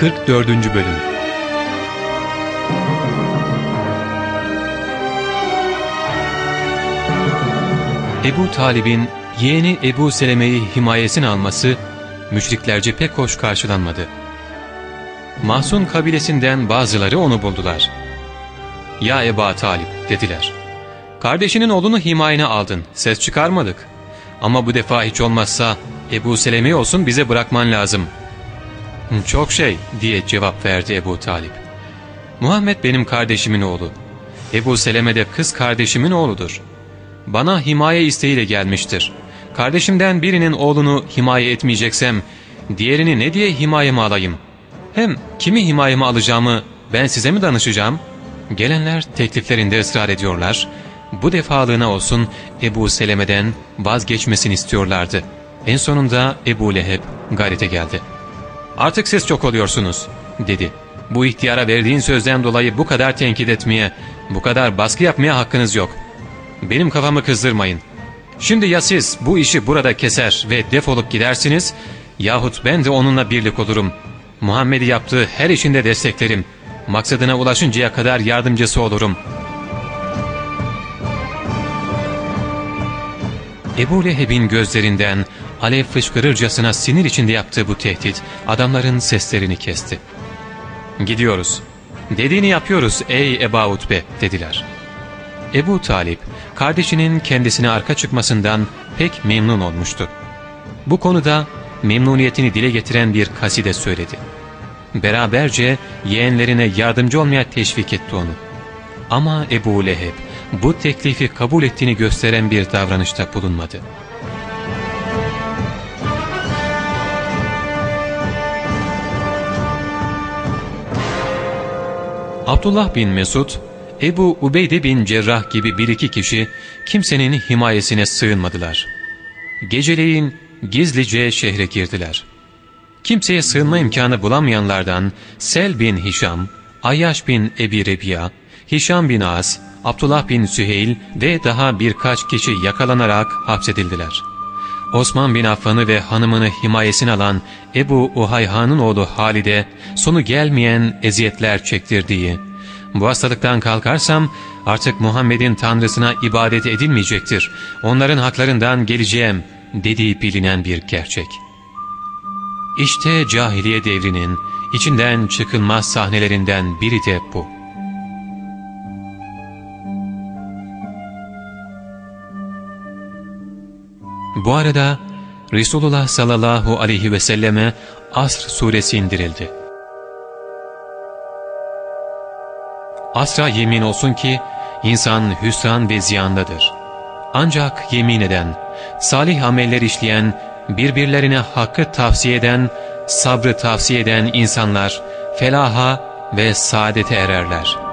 44. Bölüm Ebu Talib'in yeğeni Ebu Seleme'yi himayesine alması müşriklerce pek hoş karşılanmadı. Mahsun kabilesinden bazıları onu buldular. ''Ya Ebu Talip'' dediler. ''Kardeşinin oğlunu himayene aldın, ses çıkarmadık. Ama bu defa hiç olmazsa Ebu Seleme olsun bize bırakman lazım.'' ''Çok şey'' diye cevap verdi Ebu Talip. ''Muhammed benim kardeşimin oğlu. Ebu Seleme de kız kardeşimin oğludur. Bana himaye isteğiyle gelmiştir. Kardeşimden birinin oğlunu himaye etmeyeceksem, diğerini ne diye himayeme alayım? Hem kimi himayeme alacağımı ben size mi danışacağım?'' Gelenler tekliflerinde ısrar ediyorlar. Bu defalığına olsun Ebu Seleme'den vazgeçmesini istiyorlardı. En sonunda Ebu Leheb gayrete geldi. ''Artık siz çok oluyorsunuz.'' dedi. ''Bu ihtiyara verdiğin sözden dolayı bu kadar tenkit etmeye, bu kadar baskı yapmaya hakkınız yok. Benim kafamı kızdırmayın. Şimdi ya siz bu işi burada keser ve defolup gidersiniz yahut ben de onunla birlik olurum. Muhammed'i yaptığı her işinde desteklerim. Maksadına ulaşıncaya kadar yardımcısı olurum.'' Ebu Leheb'in gözlerinden alev fışkırırcasına sinir içinde yaptığı bu tehdit adamların seslerini kesti. ''Gidiyoruz. Dediğini yapıyoruz ey Eba Utbe.'' dediler. Ebu Talip kardeşinin kendisine arka çıkmasından pek memnun olmuştu. Bu konuda memnuniyetini dile getiren bir kaside söyledi. Beraberce yeğenlerine yardımcı olmaya teşvik etti onu. Ama Ebu Leheb bu teklifi kabul ettiğini gösteren bir davranışta bulunmadı. Abdullah bin Mesud, Ebu Ubeyde bin Cerrah gibi bir iki kişi kimsenin himayesine sığınmadılar. Geceleyin gizlice şehre girdiler. Kimseye sığınma imkanı bulamayanlardan Sel bin Hişam, Ayyaş bin Ebi Rebiya, Hişam bin As, Abdullah bin Süheyl ve daha birkaç kişi yakalanarak hapsedildiler. Osman bin Affan'ı ve hanımını himayesine alan Ebu Uhayhan'ın oğlu Halide sonu gelmeyen eziyetler çektirdiği, bu hastalıktan kalkarsam artık Muhammed'in tanrısına ibadet edilmeyecektir, onların haklarından geleceğim dediği bilinen bir gerçek. İşte cahiliye devrinin içinden çıkılmaz sahnelerinden biri de bu. Bu arada Resulullah sallallahu aleyhi ve selleme Asr suresi indirildi. Asra yemin olsun ki insan hüsran ve ziyandadır. Ancak yemin eden, salih ameller işleyen, birbirlerine hakkı tavsiye eden, sabrı tavsiye eden insanlar felaha ve saadete ererler.''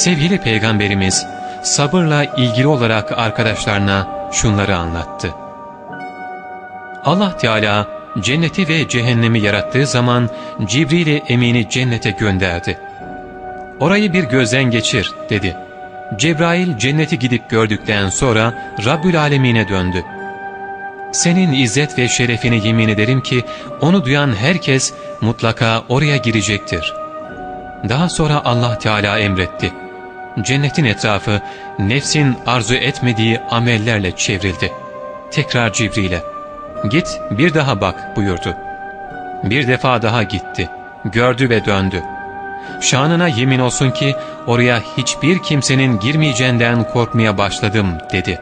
Sevgili Peygamberimiz sabırla ilgili olarak arkadaşlarına şunları anlattı. Allah Teala cenneti ve cehennemi yarattığı zaman Cibril Emin'i cennete gönderdi. Orayı bir gözden geçir dedi. Cebrail cenneti gidip gördükten sonra Rabbül Alemine döndü. Senin izzet ve şerefini yemin ederim ki onu duyan herkes mutlaka oraya girecektir. Daha sonra Allah Teala emretti. Cennetin etrafı nefsin arzu etmediği amellerle çevrildi. Tekrar Cibril'e ''Git bir daha bak'' buyurdu. Bir defa daha gitti. Gördü ve döndü. Şanına yemin olsun ki oraya hiçbir kimsenin girmeyeceğinden korkmaya başladım dedi.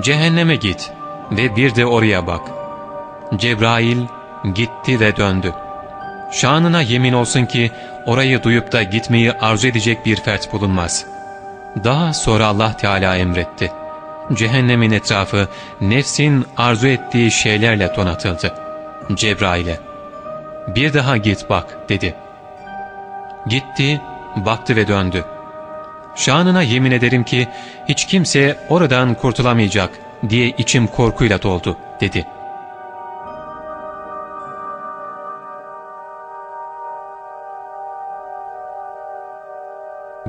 Cehenneme git ve bir de oraya bak. Cebrail gitti ve döndü. Şanına yemin olsun ki orayı duyup da gitmeyi arzu edecek bir fert bulunmaz. Daha sonra Allah Teala emretti. Cehennemin etrafı nefsin arzu ettiği şeylerle donatıldı. Cebrail'e bir daha git bak dedi. Gitti, baktı ve döndü. Şanına yemin ederim ki hiç kimse oradan kurtulamayacak diye içim korkuyla doldu dedi.''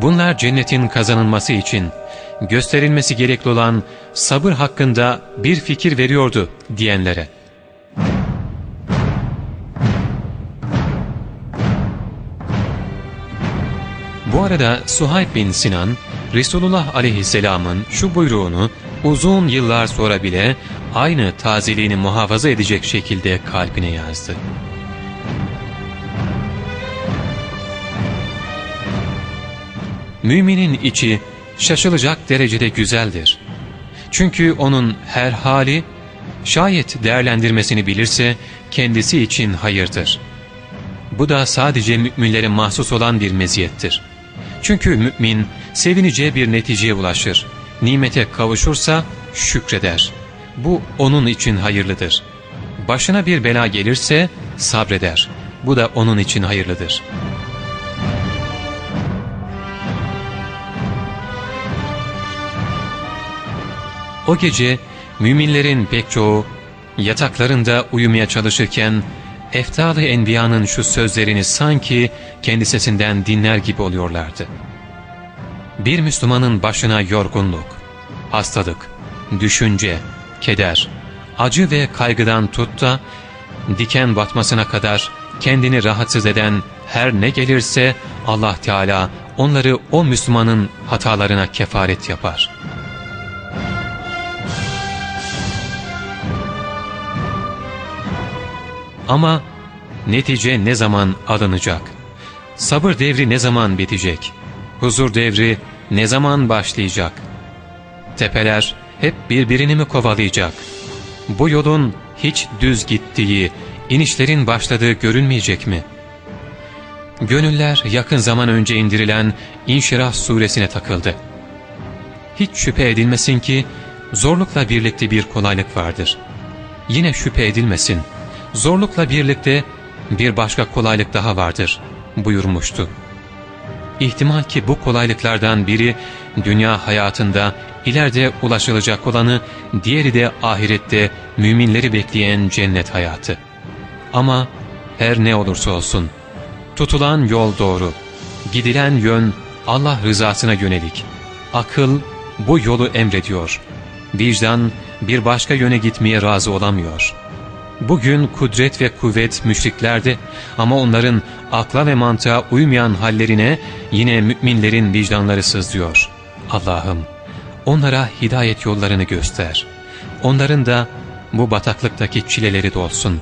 Bunlar cennetin kazanılması için gösterilmesi gerekli olan sabır hakkında bir fikir veriyordu diyenlere. Bu arada Suhayb bin Sinan, Resulullah aleyhisselamın şu buyruğunu uzun yıllar sonra bile aynı tazeliğini muhafaza edecek şekilde kalbine yazdı. Müminin içi şaşılacak derecede güzeldir. Çünkü onun her hali şayet değerlendirmesini bilirse kendisi için hayırdır. Bu da sadece müminlere mahsus olan bir meziyettir. Çünkü mümin sevineceği bir neticeye ulaşır. Nimete kavuşursa şükreder. Bu onun için hayırlıdır. Başına bir bela gelirse sabreder. Bu da onun için hayırlıdır.'' O gece müminlerin pek çoğu yataklarında uyumaya çalışırken Eftal-ı Enbiya'nın şu sözlerini sanki kendi sesinden dinler gibi oluyorlardı. Bir Müslümanın başına yorgunluk, hastalık, düşünce, keder, acı ve kaygıdan tut da diken batmasına kadar kendini rahatsız eden her ne gelirse Allah Teala onları o Müslümanın hatalarına kefaret yapar.'' Ama netice ne zaman alınacak? Sabır devri ne zaman bitecek? Huzur devri ne zaman başlayacak? Tepeler hep birbirini mi kovalayacak? Bu yolun hiç düz gittiği, inişlerin başladığı görünmeyecek mi? Gönüller yakın zaman önce indirilen İnşirah suresine takıldı. Hiç şüphe edilmesin ki zorlukla birlikte bir kolaylık vardır. Yine şüphe edilmesin.'' Zorlukla birlikte bir başka kolaylık daha vardır buyurmuştu. İhtimal ki bu kolaylıklardan biri dünya hayatında ileride ulaşılacak olanı, diğeri de ahirette müminleri bekleyen cennet hayatı. Ama her ne olursa olsun, tutulan yol doğru, gidilen yön Allah rızasına yönelik. Akıl bu yolu emrediyor. Vicdan bir başka yöne gitmeye razı olamıyor.'' Bugün kudret ve kuvvet müşriklerde ama onların akla ve mantığa uymayan hallerine yine müminlerin vicdanları sızlıyor. Allah'ım onlara hidayet yollarını göster. Onların da bu bataklıktaki çileleri dolsun.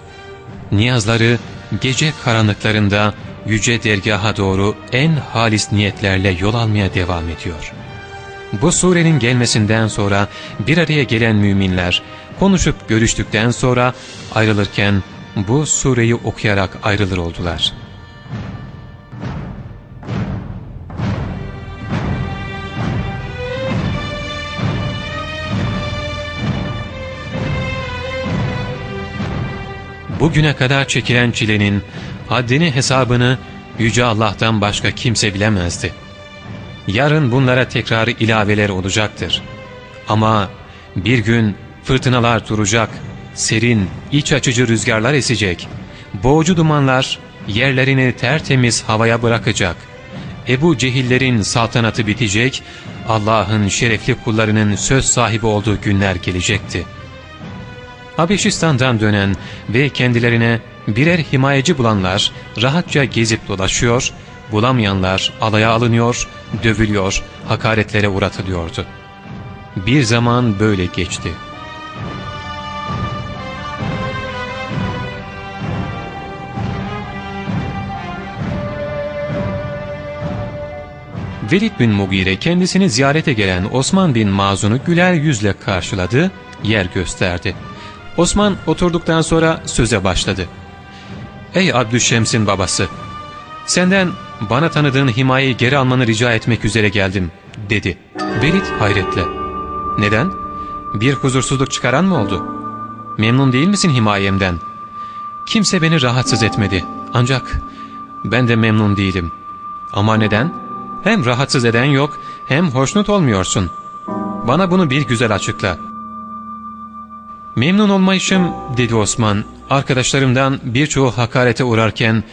Niyazları gece karanlıklarında yüce dergaha doğru en halis niyetlerle yol almaya devam ediyor. Bu surenin gelmesinden sonra bir araya gelen müminler konuşup görüştükten sonra ayrılırken bu sureyi okuyarak ayrılır oldular. Bugüne kadar çekilen çilenin haddini hesabını Yüce Allah'tan başka kimse bilemezdi. Yarın bunlara tekrar ilaveler olacaktır. Ama bir gün fırtınalar duracak, serin, iç açıcı rüzgarlar esecek, boğucu dumanlar yerlerini tertemiz havaya bırakacak. Ebu Cehillerin saltanatı bitecek, Allah'ın şerefli kullarının söz sahibi olduğu günler gelecekti. Habeşistan'dan dönen ve kendilerine birer himayeci bulanlar rahatça gezip dolaşıyor, bulamayanlar alaya alınıyor, dövülüyor, hakaretlere uğratılıyordu. Bir zaman böyle geçti. Velid bin Mugire kendisini ziyarete gelen Osman bin Mazun'u güler yüzle karşıladı, yer gösterdi. Osman oturduktan sonra söze başladı. ''Ey Abdüşşems'in babası, senden bana tanıdığın himayeyi geri almanı rica etmek üzere geldim.'' dedi. Velid hayretle. ''Neden? Bir huzursuzluk çıkaran mı oldu? Memnun değil misin himayemden?'' ''Kimse beni rahatsız etmedi. Ancak ben de memnun değilim.'' ''Ama neden?'' Hem rahatsız eden yok hem hoşnut olmuyorsun. Bana bunu bir güzel açıkla. Memnun olmayışım dedi Osman. Arkadaşlarımdan birçoğu hakarete uğrarken,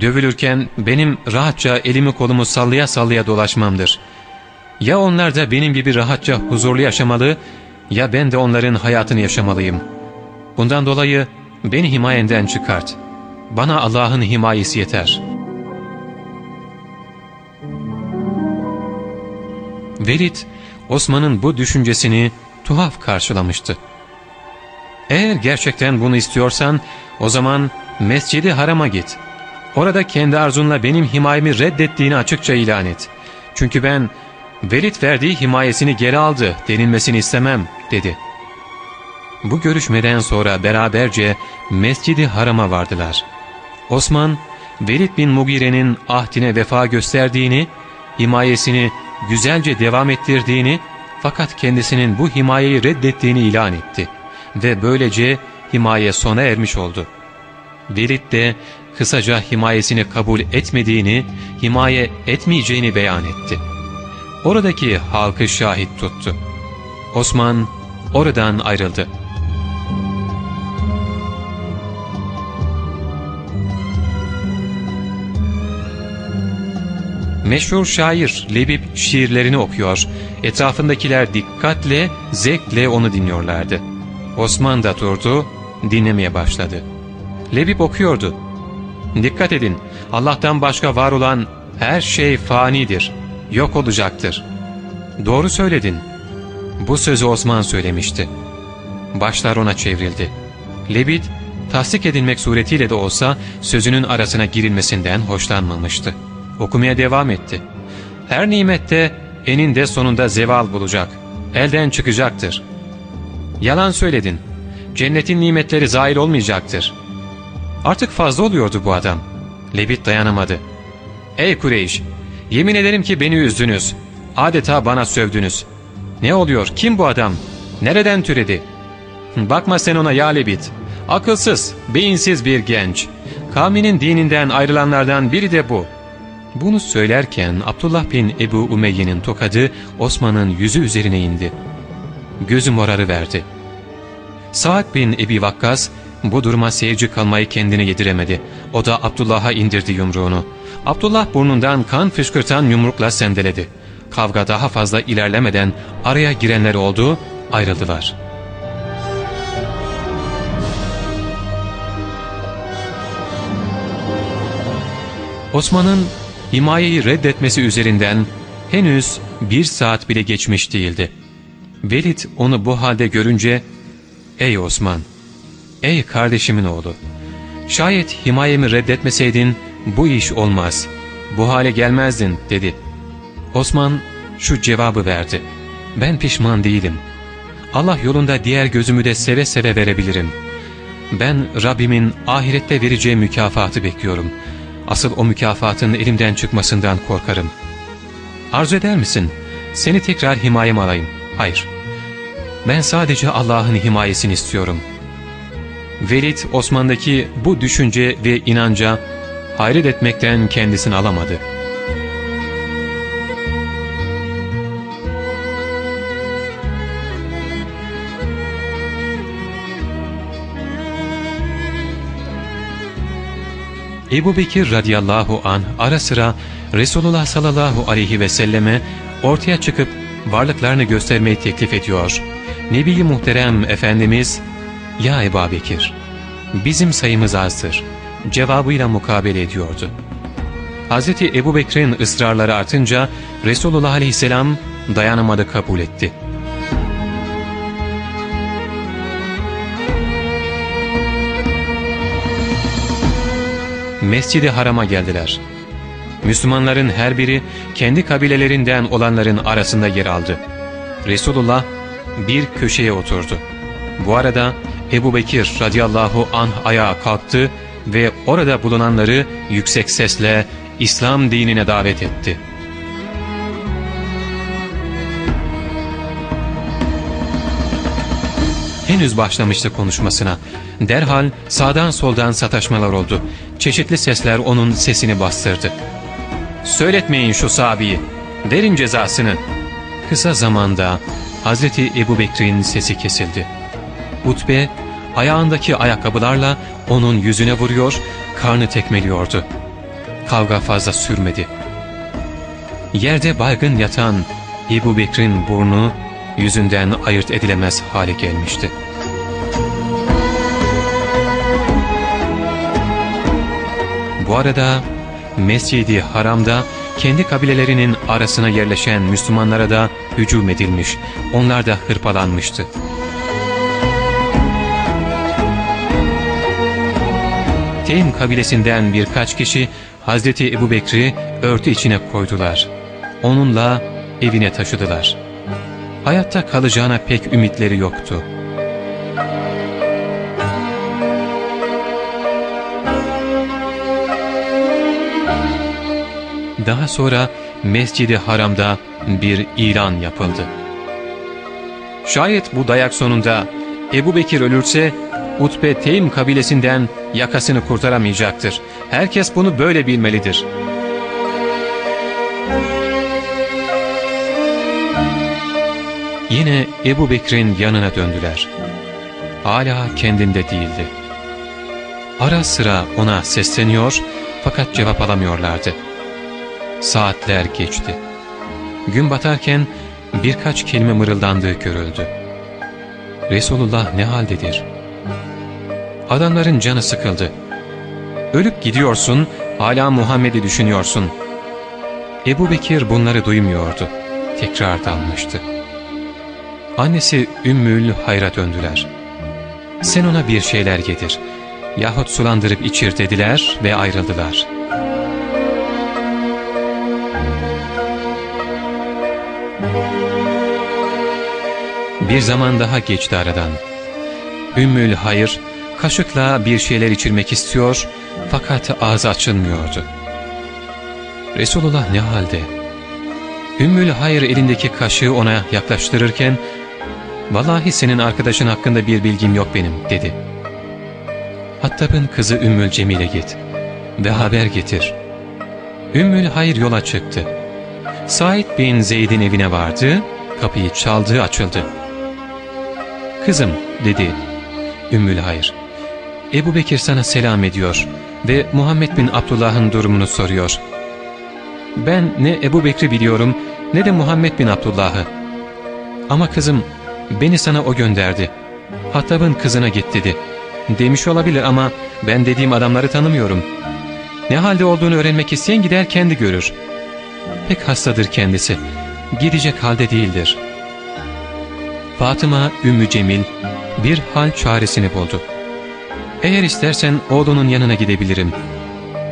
dövülürken benim rahatça elimi kolumu sallaya sallaya dolaşmamdır. Ya onlar da benim gibi rahatça huzurlu yaşamalı ya ben de onların hayatını yaşamalıyım. Bundan dolayı beni himayenden çıkart. Bana Allah'ın himayesi yeter. Velid, Osman'ın bu düşüncesini tuhaf karşılamıştı. Eğer gerçekten bunu istiyorsan o zaman Mescidi Haram'a git. Orada kendi arzunla benim himayemi reddettiğini açıkça ilan et. Çünkü ben Velid verdiği himayesini geri aldı denilmesini istemem dedi. Bu görüşmeden sonra beraberce Mescidi Haram'a vardılar. Osman, Velid bin Mugire'nin ahdine vefa gösterdiğini, himayesini güzelce devam ettirdiğini fakat kendisinin bu himayeyi reddettiğini ilan etti ve böylece himaye sona ermiş oldu. Velid de kısaca himayesini kabul etmediğini, himaye etmeyeceğini beyan etti. Oradaki halkı şahit tuttu. Osman oradan ayrıldı. Meşhur şair Lebip şiirlerini okuyor, etrafındakiler dikkatle, zevkle onu dinliyorlardı. Osman da durdu, dinlemeye başladı. Lebip okuyordu. Dikkat edin, Allah'tan başka var olan her şey fanidir, yok olacaktır. Doğru söyledin. Bu sözü Osman söylemişti. Başlar ona çevrildi. Lebit, tasdik edilmek suretiyle de olsa sözünün arasına girilmesinden hoşlanmamıştı. Okumaya devam etti. Her nimette eninde sonunda zeval bulacak, elden çıkacaktır. Yalan söyledin. Cennetin nimetleri zahil olmayacaktır. Artık fazla oluyordu bu adam. Lebit dayanamadı. Ey Kureyş! Yemin ederim ki beni üzdünüz. Adeta bana sövdünüz. Ne oluyor? Kim bu adam? Nereden türedi? Bakma sen ona ya Lebit. Akılsız, beyinsiz bir genç. Kavminin dininden ayrılanlardan biri de bu. Bunu söylerken Abdullah bin Ebu Umeyye'nin tokadı Osman'ın yüzü üzerine indi. Gözü morarı verdi. Saad bin Ebi Vakkas bu duruma seyirci kalmayı kendine yediremedi. O da Abdullah'a indirdi yumruğunu. Abdullah burnundan kan fışkırtan yumrukla sendeledi. Kavga daha fazla ilerlemeden araya girenler oldu, ayrıldılar. Osman'ın himayeyi reddetmesi üzerinden henüz bir saat bile geçmiş değildi. Velid onu bu halde görünce, ''Ey Osman, ey kardeşimin oğlu, şayet himayemi reddetmeseydin bu iş olmaz, bu hale gelmezdin.'' dedi. Osman şu cevabı verdi. ''Ben pişman değilim. Allah yolunda diğer gözümü de seve seve verebilirim. Ben Rabbimin ahirette vereceği mükafatı bekliyorum.'' Asıl o mükafatın elimden çıkmasından korkarım. Arzu eder misin? Seni tekrar himayem alayım. Hayır. Ben sadece Allah'ın himayesini istiyorum. Velid Osman'daki bu düşünce ve inanca hayret etmekten kendisini alamadı. Ebu Bekir radıyallahu an ara sıra Resulullah sallallahu aleyhi ve selleme ortaya çıkıp varlıklarını göstermeyi teklif ediyor. Nebi Muhterem Efendimiz, ''Ya Ebu Bekir, bizim sayımız azdır.'' cevabıyla mukabele ediyordu. Hz. Ebu Bekir'in ısrarları artınca Resulullah aleyhisselam dayanamadı kabul etti. Mescid-i Haram'a geldiler. Müslümanların her biri kendi kabilelerinden olanların arasında yer aldı. Resulullah bir köşeye oturdu. Bu arada Ebu Bekir radıyallahu anh ayağa kalktı ve orada bulunanları yüksek sesle İslam dinine davet etti. Henüz başlamıştı konuşmasına. Derhal sağdan soldan sataşmalar oldu. Çeşitli sesler onun sesini bastırdı. ''Söyletmeyin şu sahabiyi, verin cezasını.'' Kısa zamanda Hazreti Ebu Bekir'in sesi kesildi. Utbe ayağındaki ayakkabılarla onun yüzüne vuruyor, karnı tekmeliyordu. Kavga fazla sürmedi. Yerde baygın yatan Ebu Bekir'in burnu yüzünden ayırt edilemez hale gelmişti. Bu arada Mescidi Haram'da kendi kabilelerinin arasına yerleşen Müslümanlara da hücum edilmiş, onlar da hırpalanmıştı. Teym kabilesinden birkaç kişi Hazreti Ebubekri örtü içine koydular. Onunla evine taşıdılar.'' Hayatta kalacağına pek ümitleri yoktu. Daha sonra Mescidi Haram'da bir ilan yapıldı. Şayet bu dayak sonunda Ebu Bekir ölürse Utbe Teym kabilesinden yakasını kurtaramayacaktır. Herkes bunu böyle bilmelidir. Yine Ebu Bekir'in yanına döndüler. Hala kendinde değildi. Ara sıra ona sesleniyor fakat cevap alamıyorlardı. Saatler geçti. Gün batarken birkaç kelime mırıldandığı görüldü. Resulullah ne haldedir? Adamların canı sıkıldı. Ölüp gidiyorsun, hala Muhammed'i düşünüyorsun. Ebu Bekir bunları duymuyordu. Tekrar dalmıştı. Annesi Ümmül Hayra döndüler. Sen ona bir şeyler getir yahut sulandırıp içir dediler ve ayrıldılar. Bir zaman daha geçti aradan. Ümmül Hayır kaşıkla bir şeyler içirmek istiyor fakat ağzı açılmıyordu. Resulullah ne halde? Ümmül Hayır elindeki kaşığı ona yaklaştırırken ''Vallahi senin arkadaşın hakkında bir bilgim yok benim.'' dedi. Hattab'ın kızı Ümmül Cemil'e git ve haber getir. Ümmül Hayır yola çıktı. Said bin Zeyd'in evine vardı, kapıyı çaldığı açıldı. ''Kızım'' dedi Ümmül Hayır. Ebu Bekir sana selam ediyor ve Muhammed bin Abdullah'ın durumunu soruyor. Ben ne Ebu Bekri biliyorum ne de Muhammed bin Abdullah'ı. Ama kızım beni sana o gönderdi. Hattab'ın kızına git dedi. Demiş olabilir ama ben dediğim adamları tanımıyorum. Ne halde olduğunu öğrenmek isteyen gider kendi görür. Pek hastadır kendisi. Gidecek halde değildir. Fatıma Ümmü Cemil bir hal çaresini buldu. Eğer istersen oğlunun yanına gidebilirim.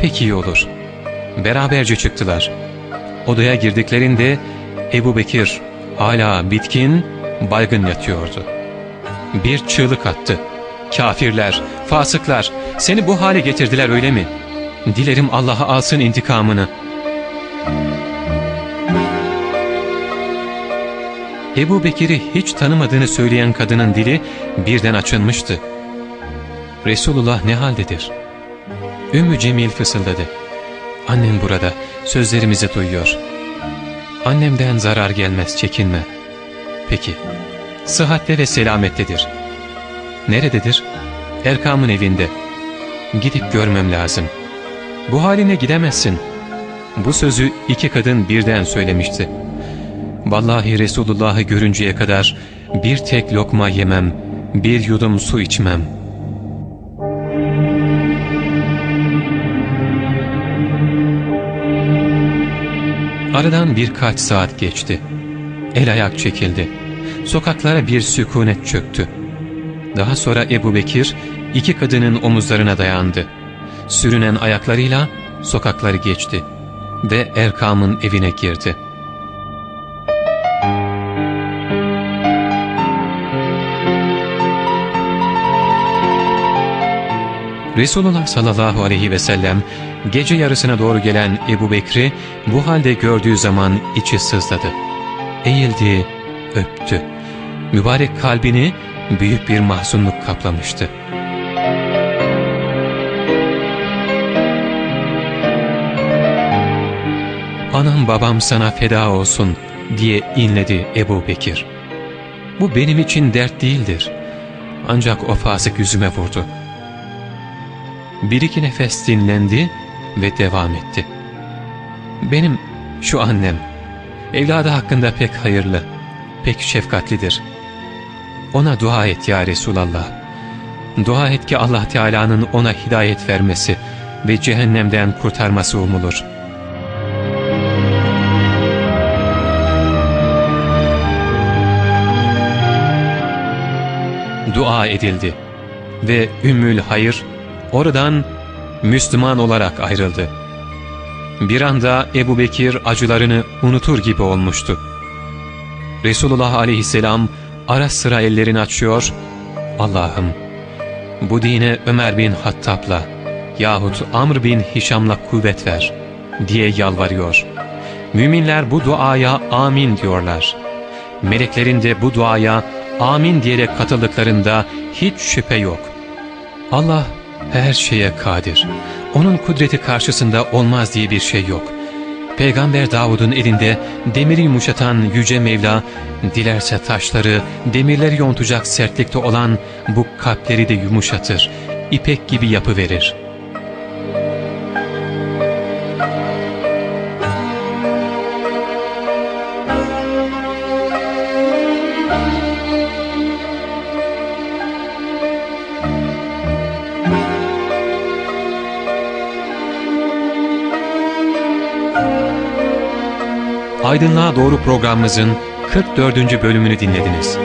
Pek iyi olur. Beraberce çıktılar. Odaya girdiklerinde Ebu Bekir hala bitkin, baygın yatıyordu. Bir çığlık attı. Kafirler, fasıklar seni bu hale getirdiler öyle mi? Dilerim Allah'a alsın intikamını. Ebu Bekir'i hiç tanımadığını söyleyen kadının dili birden açılmıştı. Resulullah ne haldedir? Ümmü Cemil fısıldadı. Annem burada, sözlerimizi duyuyor. Annemden zarar gelmez, çekinme. Peki, sıhhatte ve selamettedir. Nerededir? Erkam'ın evinde. Gidip görmem lazım. Bu haline gidemezsin. Bu sözü iki kadın birden söylemişti. Vallahi Resulullah'ı görünceye kadar bir tek lokma yemem, bir yudum su içmem.'' Aradan birkaç saat geçti. El ayak çekildi. Sokaklara bir sükunet çöktü. Daha sonra Ebu Bekir iki kadının omuzlarına dayandı. Sürünen ayaklarıyla sokakları geçti ve Erkam'ın evine girdi. Resulullah sallallahu aleyhi ve sellem gece yarısına doğru gelen Ebu Bekri bu halde gördüğü zaman içi sızladı. Eğildi, öptü. Mübarek kalbini büyük bir mahzunluk kaplamıştı. Anam babam sana feda olsun diye inledi Ebu Bekir. Bu benim için dert değildir. Ancak o fasık yüzüme vurdu. Bir iki nefes dinlendi ve devam etti. Benim şu annem, evladı hakkında pek hayırlı, pek şefkatlidir. Ona dua et ya Resulallah. Dua et ki Allah Teala'nın ona hidayet vermesi ve cehennemden kurtarması umulur. Dua edildi ve Ümmül Hayır oradan Müslüman olarak ayrıldı. Bir anda Ebu Bekir acılarını unutur gibi olmuştu. Resulullah aleyhisselam ara sıra ellerini açıyor, Allah'ım bu dine Ömer bin Hattab'la yahut Amr bin Hişam'la kuvvet ver diye yalvarıyor. Müminler bu duaya amin diyorlar. Meleklerin de bu duaya amin diyerek katıldıklarında hiç şüphe yok. Allah her şeye kadir. Onun kudreti karşısında olmaz diye bir şey yok. Peygamber Davud'un elinde demiri yumuşatan Yüce Mevla, dilerse taşları, demirleri yontacak sertlikte olan bu kalpleri de yumuşatır, ipek gibi yapı verir. Aydınlığa Doğru programımızın 44. bölümünü dinlediniz.